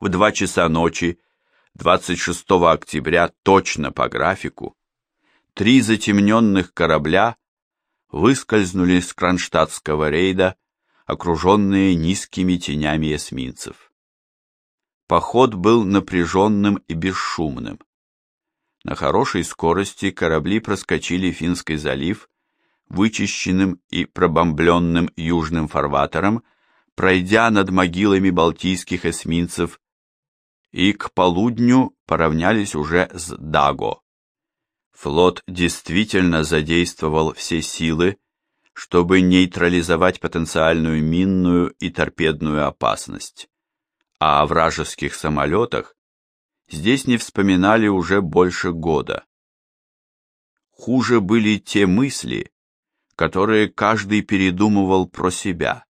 в 2 часа ночи 26 октября точно по графику три затемненных корабля выскользнули с кронштадтского рейда, окруженные низкими тенями эсминцев. Поход был напряженным и бесшумным. На хорошей скорости корабли проскочили Финский залив, вычищенным и пробомбленным южным фарватером, пройдя над могилами балтийских эсминцев, и к полудню поравнялись уже с Даго. Флот действительно задействовал все силы, чтобы нейтрализовать потенциальную минную и торпедную опасность. А о вражеских самолетах здесь не вспоминали уже больше года. Хуже были те мысли, которые каждый передумывал про себя.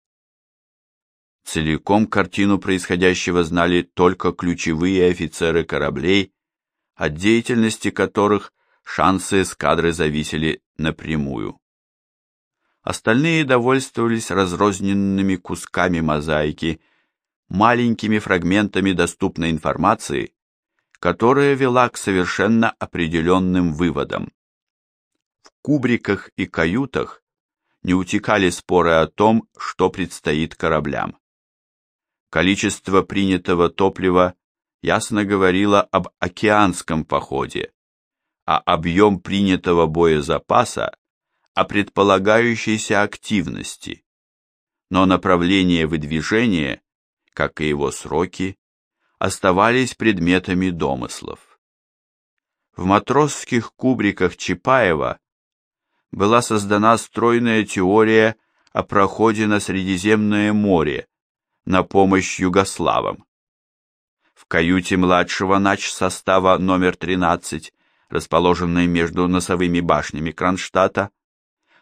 Целиком картину происходящего знали только ключевые офицеры кораблей, от деятельности которых шансы эскадры зависели напрямую. Остальные довольствовались разрозненными кусками мозаики, маленькими фрагментами доступной информации, которая вела к совершенно определенным выводам. В кубриках и каютах не утекали споры о том, что предстоит кораблям. Количество принятого топлива ясно говорило об океанском походе, а объем принятого боезапаса о предполагающейся активности. Но направление выдвижения, как и его сроки, оставались предметами домыслов. В матросских кубриках Чапаева была создана стройная теория о проходе на Средиземное море на помощь югославам. В каюте младшего нач состава номер 13 расположенной между носовыми башнями Кронштадта,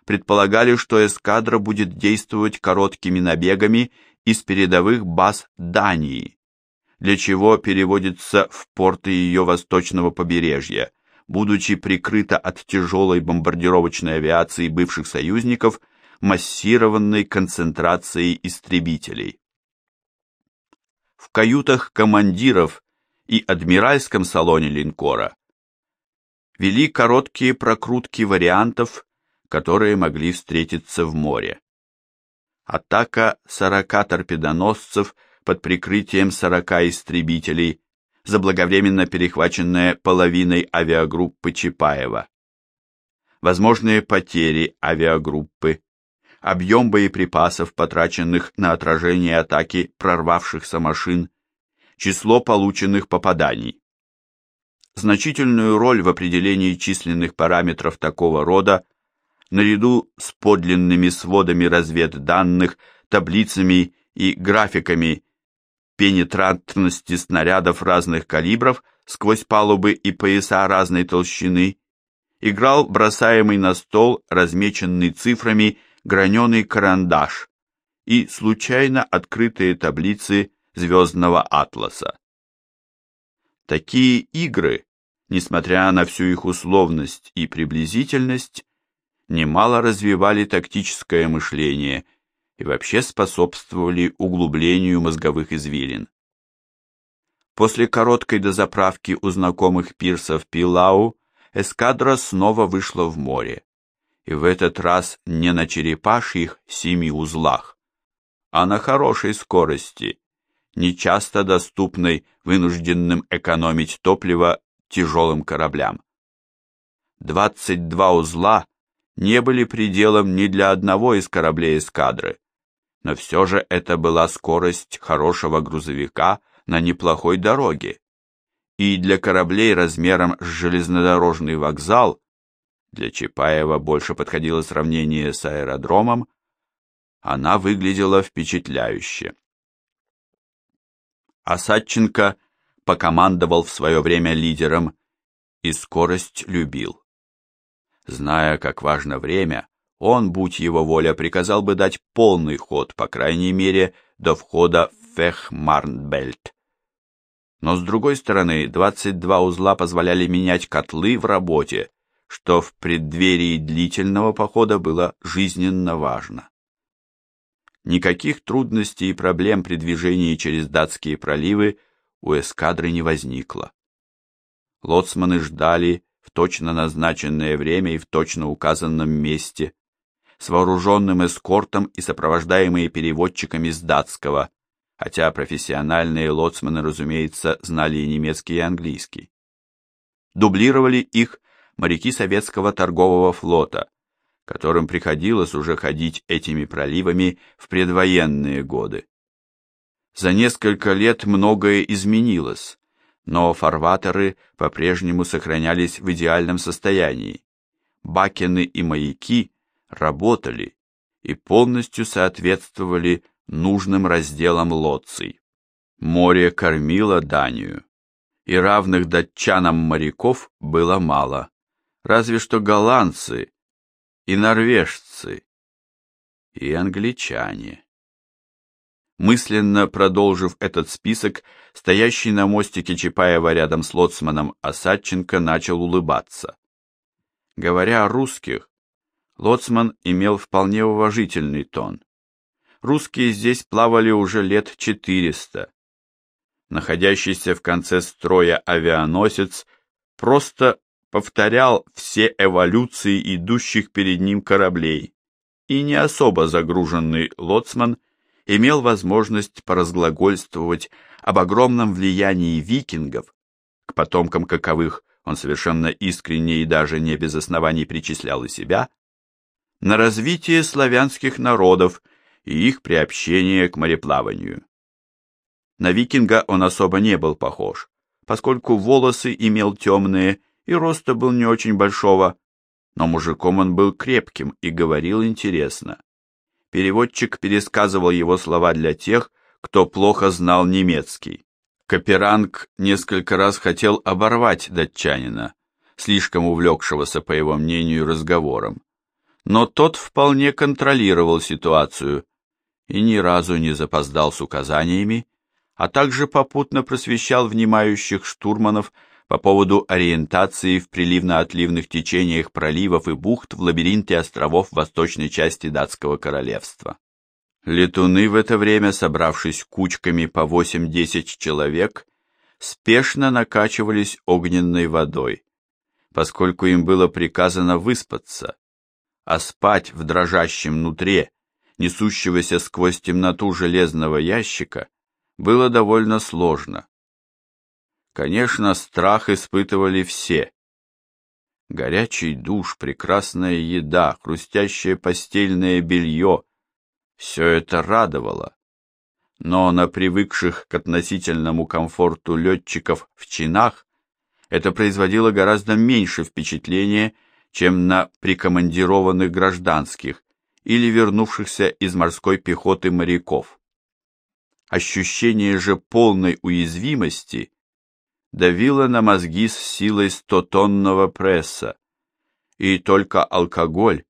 предполагали, что эскадра будет действовать короткими набегами из передовых баз Дании, для чего переводится в порты ее восточного побережья, будучи прикрыта от тяжелой бомбардировочной авиации бывших союзников массированной концентрацией истребителей. В каютах командиров и адмиральском салоне линкора вели короткие прокрутки вариантов, которые могли встретиться в море. Атака 40 торпедоносцев под прикрытием 40 истребителей, заблаговременно перехваченная половиной авиагруппы Чапаева. Возможные потери авиагруппы, объем боеприпасов, потраченных на отражение атаки прорвавшихся машин, число полученных попаданий. Значительную роль в определении численных параметров такого рода, наряду с подлинными сводами разведданных, таблицами и графиками пенетрантности снарядов разных калибров сквозь палубы и пояса разной толщины, играл бросаемый на стол, размеченный цифрами, граненый карандаш и случайно открытые таблицы звездного атласа. Такие игры, несмотря на всю их условность и приблизительность, немало развивали тактическое мышление и вообще способствовали углублению мозговых извилин. После короткой дозаправки у знакомых пирсов Пилау эскадра снова вышла в море, и в этот раз не на черепашьих семи узлах, а на хорошей скорости, нечасто доступной вынужденным экономить топливо тяжелым кораблям. 22 узла не были пределом ни для одного из кораблей эскадры, но все же это была скорость хорошего грузовика на неплохой дороге. И для кораблей размером с железнодорожный вокзал, для Чапаева больше подходило сравнение с аэродромом, она выглядела впечатляюще. Осадченко покомандовал в свое время лидером и скорость любил. Зная, как важно время, он, будь его воля, приказал бы дать полный ход, по крайней мере, до входа в Фехмарнбельт. Но с другой стороны, 22 узла позволяли менять котлы в работе, что в преддверии длительного похода было жизненно важно. Никаких трудностей и проблем при движении через датские проливы у эскадры не возникло. Лоцманы ждали в точно назначенное время и в точно указанном месте, с вооруженным эскортом и сопровождаемые переводчиками с датского, хотя профессиональные лоцманы, разумеется, знали и немецкий, и английский. Дублировали их моряки советского торгового флота, которым приходилось уже ходить этими проливами в предвоенные годы. За несколько лет многое изменилось, но фарватеры по-прежнему сохранялись в идеальном состоянии. Бакены и маяки работали и полностью соответствовали нужным разделам лоций. Море кормило Данию, и равных датчанам моряков было мало, разве что голландцы и норвежцы, и англичане. Мысленно продолжив этот список, стоящий на мостике Чапаева рядом с лоцманом Осадченко начал улыбаться. Говоря о русских, лоцман имел вполне уважительный тон. Русские здесь плавали уже лет четыреста. Находящийся в конце строя авианосец просто повторял все эволюции идущих перед ним кораблей, и не особо загруженный лоцман имел возможность поразглагольствовать об огромном влиянии викингов, к потомкам каковых он совершенно искренне и даже не без оснований причислял и себя, на развитие славянских народов и их приобщение к мореплаванию. На викинга он особо не был похож, поскольку волосы имел темные и роста был не очень большого, но мужиком он был крепким и говорил интересно. Переводчик пересказывал его слова для тех, кто плохо знал немецкий. Каперанг несколько раз хотел оборвать датчанина, слишком увлекшегося, по его мнению, разговором. Но тот вполне контролировал ситуацию и ни разу не запоздал с указаниями, а также попутно просвещал внимающих штурманов по поводу ориентации в приливно-отливных течениях проливов и бухт в лабиринте островов восточной части датского королевства. Летуны в это время, собравшись кучками по 8-10 человек, спешно накачивались огненной водой, поскольку им было приказано выспаться, а спать в дрожащем нутре, несущегося сквозь темноту железного ящика, было довольно сложно. Конечно, страх испытывали все. Горячий душ, прекрасная еда, хрустящее постельное белье — все это радовало. Но на привыкших к относительному комфорту летчиков в чинах это производило гораздо меньше впечатления, чем на прикомандированных гражданских или вернувшихся из морской пехоты моряков. Ощущение же полной уязвимости давила на мозги с силой стотонного пресса, и только алкоголь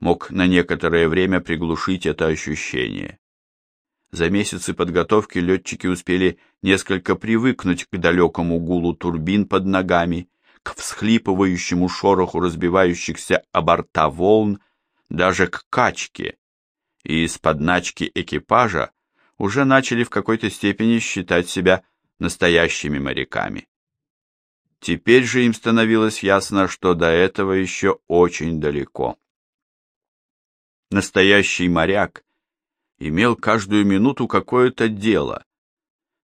мог на некоторое время приглушить это ощущение. За месяцы подготовки летчики успели несколько привыкнуть к далекому гулу турбин под ногами, к всхлипывающему шороху разбивающихся о борта волн, даже к качке, и из подначки экипажа уже начали в какой-то степени считать себя настоящими моряками. Теперь же им становилось ясно, что до этого еще очень далеко. Настоящий моряк имел каждую минуту какое-то дело,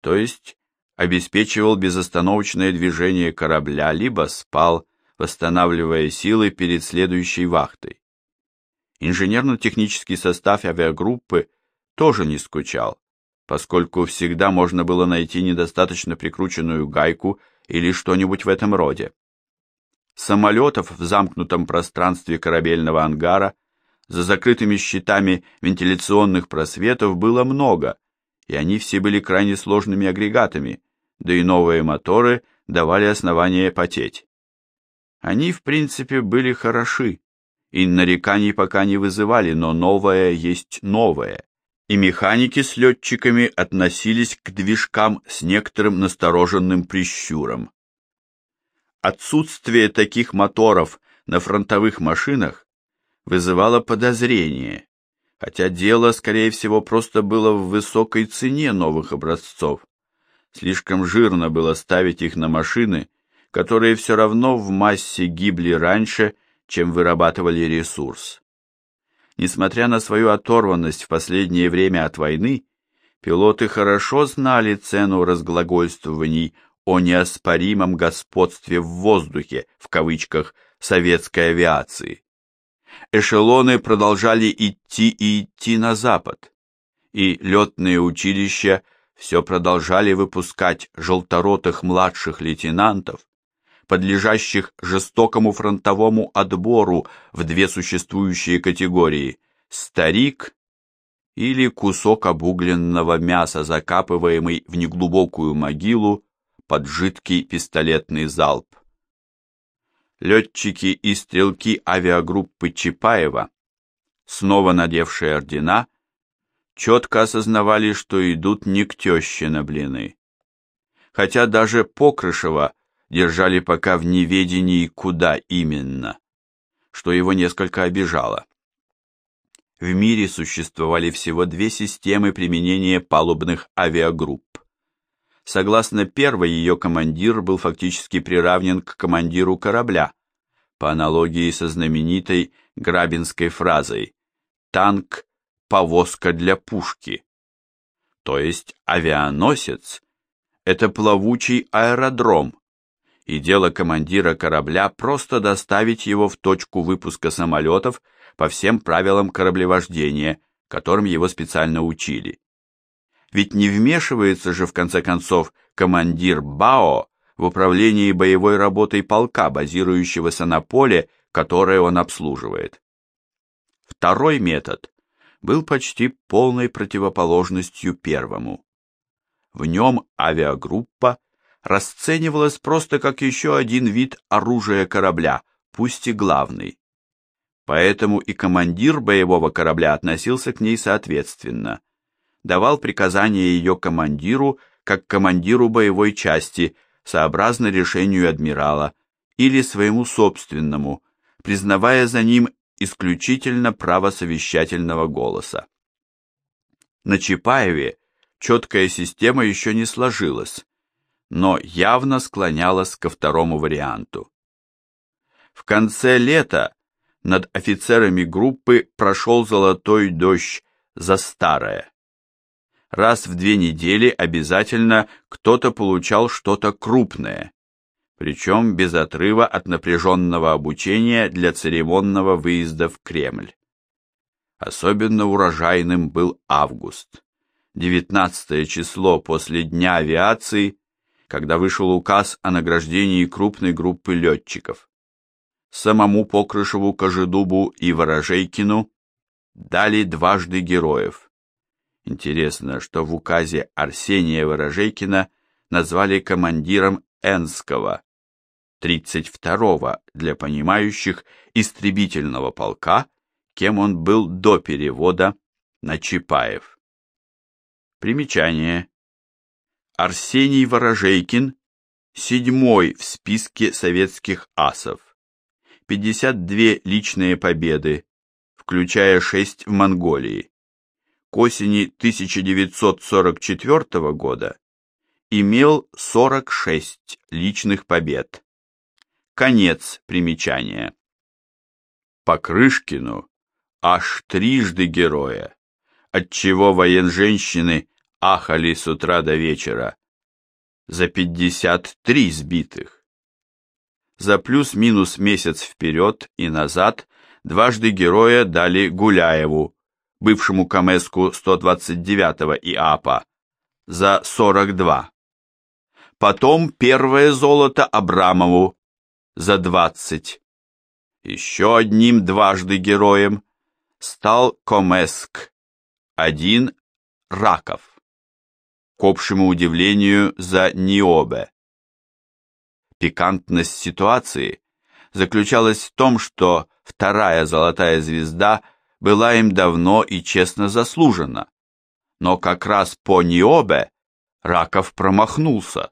то есть обеспечивал безостановочное движение корабля, либо спал, восстанавливая силы перед следующей вахтой. Инженерно-технический состав авиагруппы тоже не скучал, поскольку всегда можно было найти недостаточно прикрученную гайку или что-нибудь в этом роде. Самолетов в замкнутом пространстве корабельного ангара за закрытыми щитами вентиляционных просветов было много, и они все были крайне сложными агрегатами, да и новые моторы давали основания потеть. Они, в принципе, были хороши, и нареканий пока не вызывали, но новое есть новое и механики с летчиками относились к движкам с некоторым настороженным прищуром. Отсутствие таких моторов на фронтовых машинах вызывало подозрение, хотя дело, скорее всего, просто было в высокой цене новых образцов. Слишком жирно было ставить их на машины, которые все равно в массе гибли раньше, чем вырабатывали ресурс. Несмотря на свою оторванность в последнее время от войны, пилоты хорошо знали цену разглагольствований о неоспоримом господстве в воздухе, в кавычках, советской авиации. Эшелоны продолжали идти и идти на запад, и летные училища все продолжали выпускать желторотых младших лейтенантов, подлежащих жестокому фронтовому отбору в две существующие категории – старик или кусок обугленного мяса, закапываемый в неглубокую могилу под жидкий пистолетный залп. Летчики и стрелки авиагруппы Чапаева, снова надевшие ордена, четко осознавали, что идут не к теще на блины. Хотя даже Покрышева держали пока в неведении, куда именно, что его несколько обижало. В мире существовали всего две системы применения палубных авиагрупп. Согласно первой, ее командир был фактически приравнен к командиру корабля, по аналогии со знаменитой грабинской фразой «танк – повозка для пушки». То есть авианосец – это плавучий аэродром, и дело командира корабля просто доставить его в точку выпуска самолетов по всем правилам кораблевождения, которым его специально учили. Ведь не вмешивается же в конце концов командир БАО в управлении боевой работой полка, базирующегося на поле, которое он обслуживает. Второй метод был почти полной противоположностью первому. В нем авиагруппа расценивалось просто как еще один вид оружия корабля, пусть и главный. Поэтому и командир боевого корабля относился к ней соответственно. Давал приказания ее командиру, как командиру боевой части, сообразно решению адмирала, или своему собственному, признавая за ним исключительно право совещательного голоса. На Чапаеве четкая система еще не сложилась, но явно склонялась ко второму варианту. В конце лета над офицерами группы прошел золотой дождь за старое. Раз в две недели обязательно кто-то получал что-то крупное, причем без отрыва от напряженного обучения для церемонного выезда в Кремль. Особенно урожайным был август. 19 число после Дня авиации когда вышел указ о награждении крупной группы летчиков. Самому Покрышеву, Кожедубу и Ворожейкину дали дважды героев. Интересно, что в указе Арсения Ворожейкина назвали командиром Энского, 32-го, для понимающих, истребительного полка, кем он был до перевода на Чапаев. Примечание. Арсений Ворожейкин, седьмой в списке советских асов. 52 личные победы, включая 6 в Монголии. К осени 1944 года имел 46 личных побед. Конец примечания. Покрышкину аж трижды героя, отчего военженщины ахали с утра до вечера. За 53 сбитых. За плюс-минус месяц вперед и назад дважды героя дали Гуляеву, бывшему Камеску 129-го ИАПа, за 42. Потом первое золото Абрамову за 20. Еще одним дважды героем стал Комеск, один Раков к общему удивлению за Ниобе. Пикантность ситуации заключалась в том, что вторая золотая звезда была им давно и честно заслужена, но как раз по Ниобе Раков промахнулся.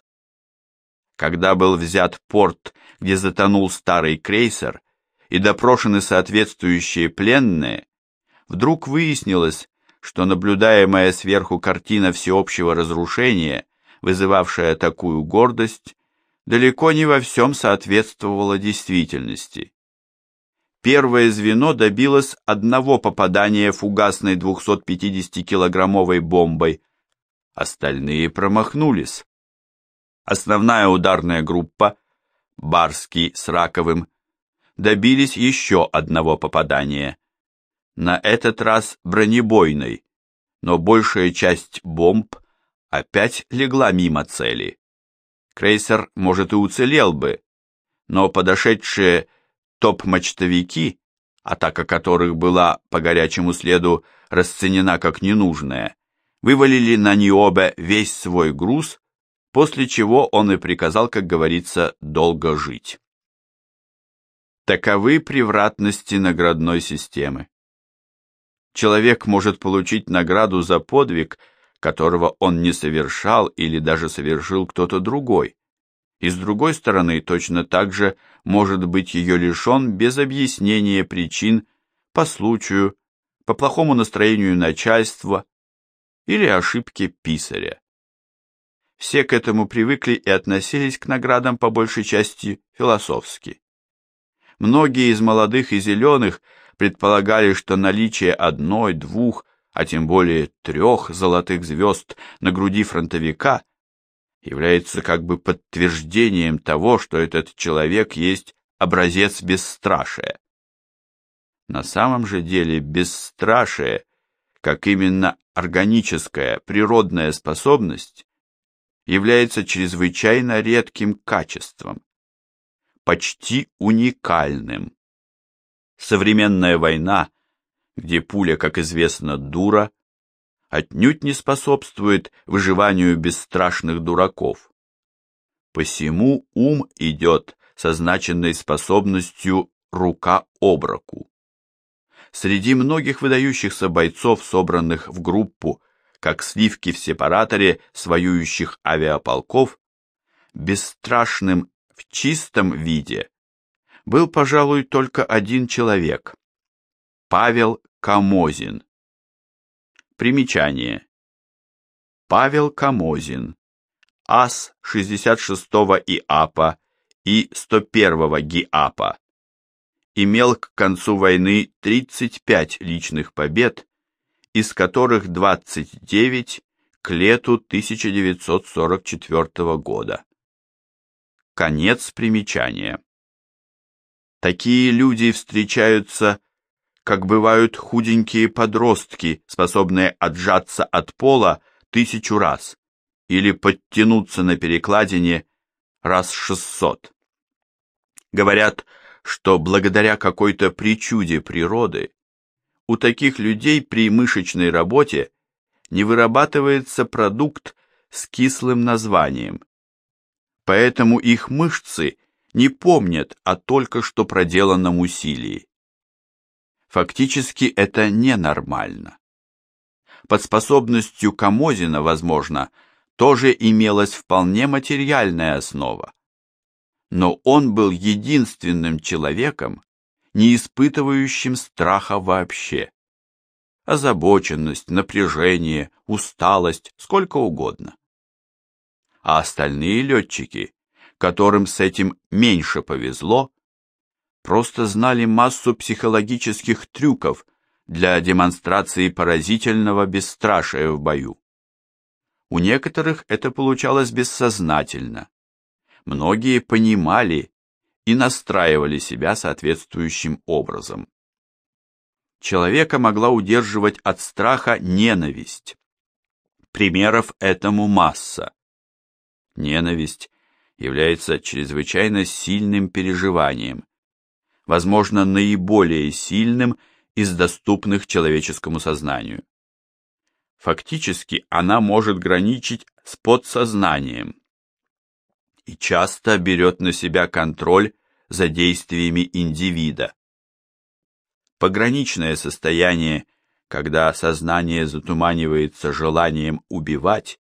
Когда был взят порт, где затонул старый крейсер, и допрошены соответствующие пленные, вдруг выяснилось, что наблюдаемая сверху картина всеобщего разрушения вызывавшая такую гордость, далеко не во всем соответствовала действительности. Первое звено добилось одного попадания фугасной 250-килограммовой бомбой, остальные промахнулись. Основная ударная группа, Барский с Раковым, добились еще одного попадания. На этот раз бронебойной, но большая часть бомб опять легла мимо цели. Крейсер, может, и уцелел бы, но подошедшие топ-мачтовики, атака которых была по горячему следу расценена как ненужная, вывалили на Ниобе весь свой груз, после чего он и приказал, как говорится, долго жить. Таковы превратности наградной системы. Человек может получить награду за подвиг, которого он не совершал или даже совершил кто-то другой. И с другой стороны, точно так же может быть ее лишен без объяснения причин по случаю, по плохому настроению начальства или ошибке писаря. Все к этому привыкли и относились к наградам по большей части философски. Многие из молодых и зеленых предполагали, что наличие одной, двух, а тем более трех золотых звезд на груди фронтовика является как бы подтверждением того, что этот человек есть образец бесстрашия. На самом же деле бесстрашие, как именно органическая, природная способность, является чрезвычайно редким качеством, почти уникальным. Современная война, где пуля, как известно, дура, отнюдь не способствует выживанию бесстрашных дураков. Посему ум идет со значенной способностью рука об руку. Среди многих выдающихся бойцов, собранных в группу, как сливки в сепараторе с авиаполков, бесстрашным в чистом виде был, пожалуй, только один человек – Павел Камозин. Примечание. Павел Камозин, ас 66-го ИАПа и 101-го ГИАПа, имел к концу войны 35 личных побед, из которых 29 к лету 1944 года. Конец примечания. Такие люди встречаются, как бывают худенькие подростки, способные отжаться от пола тысячу раз или подтянуться на перекладине раз шестьсот. Говорят, что благодаря какой-то причуде природы у таких людей при мышечной работе не вырабатывается продукт с кислым названием поэтому их мышцы не помнят о только что проделанном усилии. Фактически это ненормально. Под способностью Камозина, возможно, тоже имелась вполне материальная основа. Но он был единственным человеком, не испытывающим страха вообще. Озабоченность, напряжение, усталость, сколько угодно а остальные летчики, которым с этим меньше повезло, просто знали массу психологических трюков для демонстрации поразительного бесстрашия в бою. У некоторых это получалось бессознательно. Многие понимали и настраивали себя соответствующим образом. Человека могла удерживать от страха ненависть. Примеров этому масса. Ненависть является чрезвычайно сильным переживанием, возможно, наиболее сильным из доступных человеческому сознанию. Фактически она может граничить с подсознанием и часто берет на себя контроль за действиями индивида. Пограничное состояние, когда сознание затуманивается желанием убивать,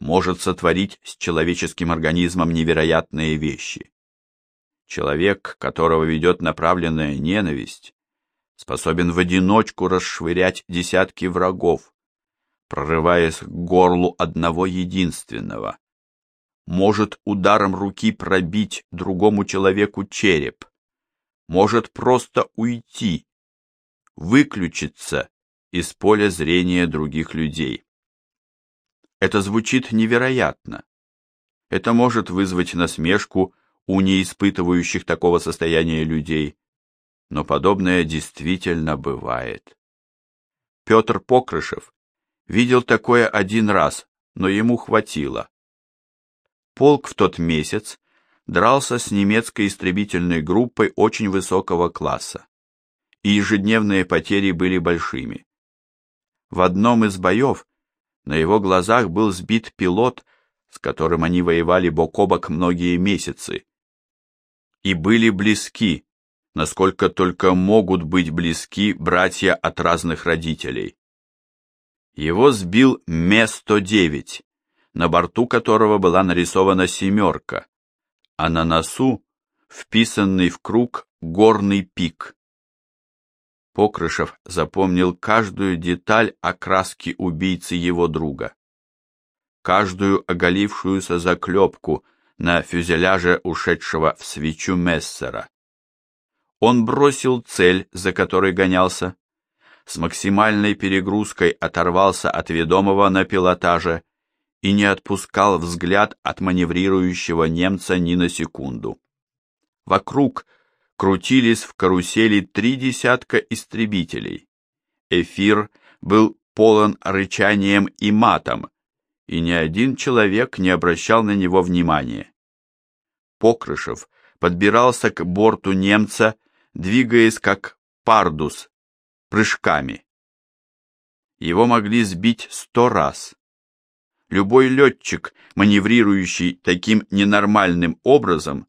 может сотворить с человеческим организмом невероятные вещи. Человек, которого ведет направленная ненависть, способен в одиночку расшвырять десятки врагов, прорываясь к горлу одного единственного. Может ударом руки пробить другому человеку череп. Может просто уйти, выключиться из поля зрения других людей. Это звучит невероятно. Это может вызвать насмешку у неиспытывающих такого состояния людей, но подобное действительно бывает. Петр Покрышев видел такое один раз, но ему хватило. Полк в тот месяц дрался с немецкой истребительной группой очень высокого класса, и ежедневные потери были большими. В одном из боев на его глазах был сбит пилот, с которым они воевали бок о бок многие месяцы, и были близки, насколько только могут быть близки братья от разных родителей. Его сбил Ме-109, на борту которого была нарисована семерка, а на носу вписанный в круг горный пик. Покрышев запомнил каждую деталь окраски убийцы его друга, каждую оголившуюся заклепку на фюзеляже ушедшего в свечу Мессера. Он бросил цель, за которой гонялся, с максимальной перегрузкой оторвался от ведомого на пилотаже и не отпускал взгляд от маневрирующего немца ни на секунду. Вокруг крутились в карусели три десятка истребителей. Эфир был полон рычанием и матом, и ни один человек не обращал на него внимания. Покрышев подбирался к борту немца, двигаясь как пардус, прыжками. Его могли сбить сто раз. Любой летчик, маневрирующий таким ненормальным образом,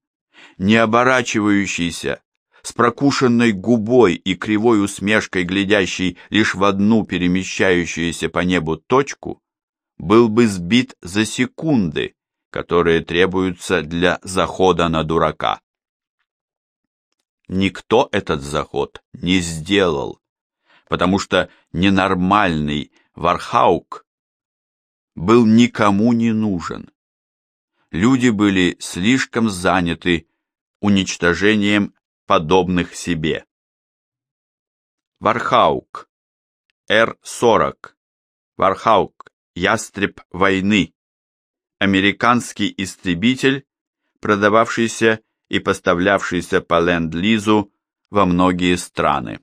не оборачивающийся, с прокушенной губой и кривой усмешкой, глядящий лишь в одну перемещающуюся по небу точку, был бы сбит за секунды, которые требуются для захода на дурака. Никто этот заход не сделал, потому что ненормальный Вархаук был никому не нужен. Люди были слишком заняты уничтожением подобных себе. Вархаук. Р-40. Вархаук. Ястреб войны. Американский истребитель, продававшийся и поставлявшийся по ленд-лизу во многие страны.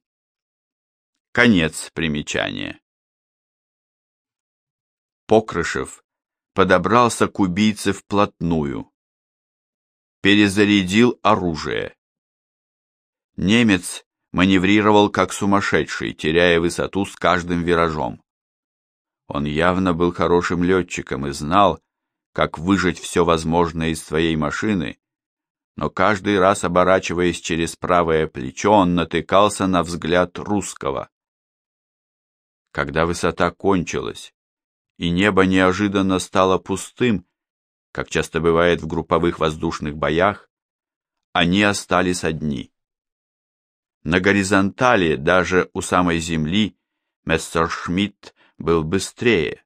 Конец примечания. Покрышев подобрался к убийце вплотную. Перезарядил оружие. Немец маневрировал как сумасшедший, теряя высоту с каждым виражом. Он явно был хорошим летчиком и знал, как выжать все возможное из своей машины, но каждый раз, оборачиваясь через правое плечо, он натыкался на взгляд русского. Когда высота кончилась, и небо неожиданно стало пустым, как часто бывает в групповых воздушных боях, они остались одни. На горизонтали, даже у самой земли, Мессершмитт был быстрее,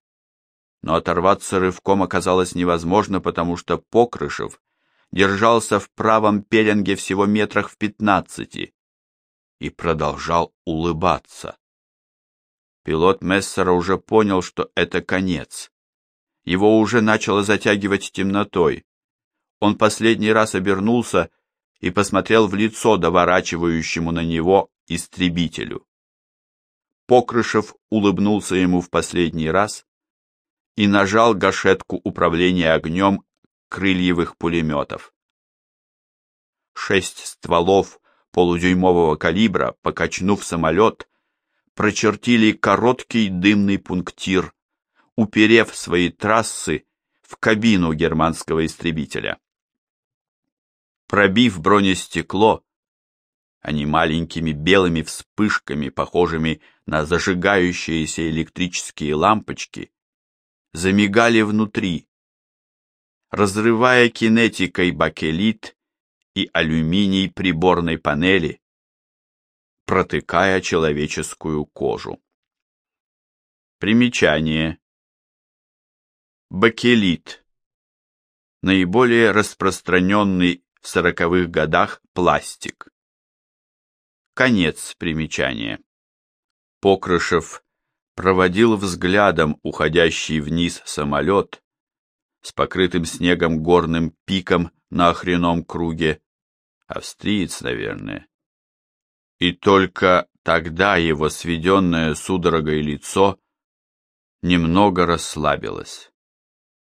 но оторваться рывком оказалось невозможно, потому что Покрышев держался в правом пеленге всего метрах в пятнадцати и продолжал улыбаться. Пилот Мессера уже понял, что это конец. Его уже начало затягивать темнотой. Он последний раз обернулся и посмотрел в лицо доворачивающему на него истребителю. Покрышев улыбнулся ему в последний раз и нажал гашетку управления огнем крыльевых пулеметов. Шесть стволов полудюймового калибра, покачнув самолет, прочертили короткий дымный пунктир, уперев свои трассы в кабину германского истребителя. Пробив бронестекло, они маленькими белыми вспышками, похожими на зажигающиеся электрические лампочки, замигали внутри, разрывая кинетикой бакелит и алюминий приборной панели, протыкая человеческую кожу. Примечание. Бакелит. Наиболее распространенный в сороковых годах пластик. Конец примечания. Покрышев проводил взглядом уходящий вниз самолет с покрытым снегом горным пиком на охреном круге. Австриец, наверное. И только тогда его сведенное судорогой лицо немного расслабилось.